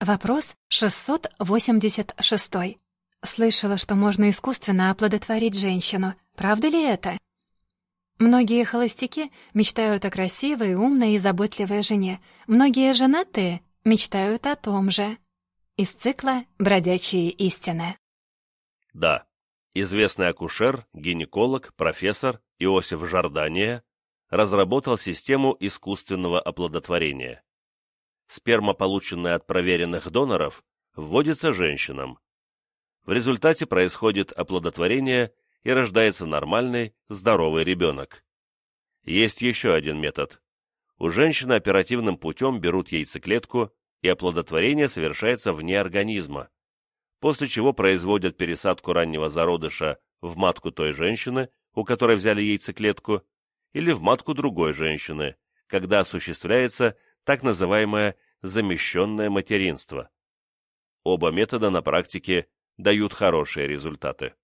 Вопрос 686. Слышала, что можно искусственно оплодотворить женщину. Правда ли это? Многие холостяки мечтают о красивой, умной и заботливой жене. Многие женатые мечтают о том же. Из цикла «Бродячие истины». Да, известный акушер, гинеколог, профессор Иосиф Жордания разработал систему искусственного оплодотворения. Сперма, полученная от проверенных доноров, вводится женщинам. В результате происходит оплодотворение и рождается нормальный, здоровый ребенок. Есть еще один метод. У женщины оперативным путем берут яйцеклетку, и оплодотворение совершается вне организма, после чего производят пересадку раннего зародыша в матку той женщины, у которой взяли яйцеклетку, или в матку другой женщины, когда осуществляется так называемое замещенное материнство. Оба метода на практике дают хорошие результаты.